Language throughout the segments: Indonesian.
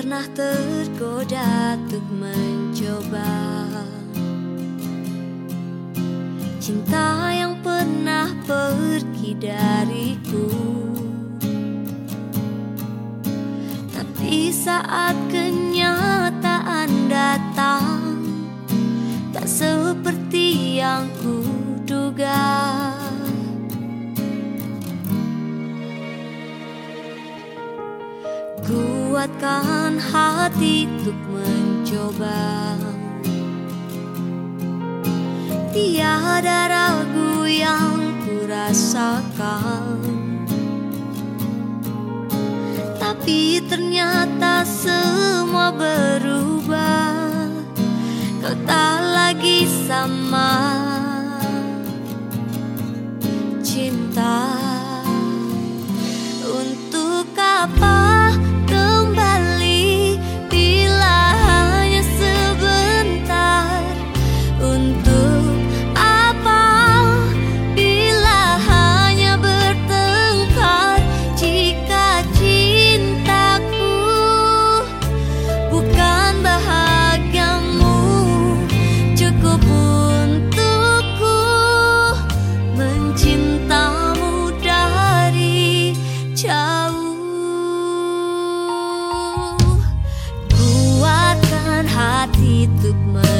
pernah tergoda untuk mencoba. Cinta yang pernah pergi dariku. Tapi saat kenyataan Kuatkan hati untuk mencoba. Tiada ragu yang kurasakan. Tapi ternyata semua berubah. Kau tak lagi sama untuk mencoba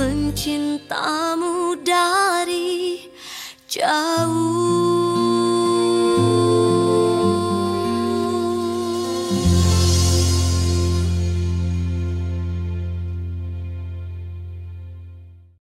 mencintamu dari jauh.